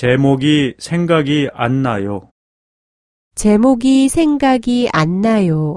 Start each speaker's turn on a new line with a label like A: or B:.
A: 제목이 생각이 안 나요.
B: 제목이 생각이 안 나요.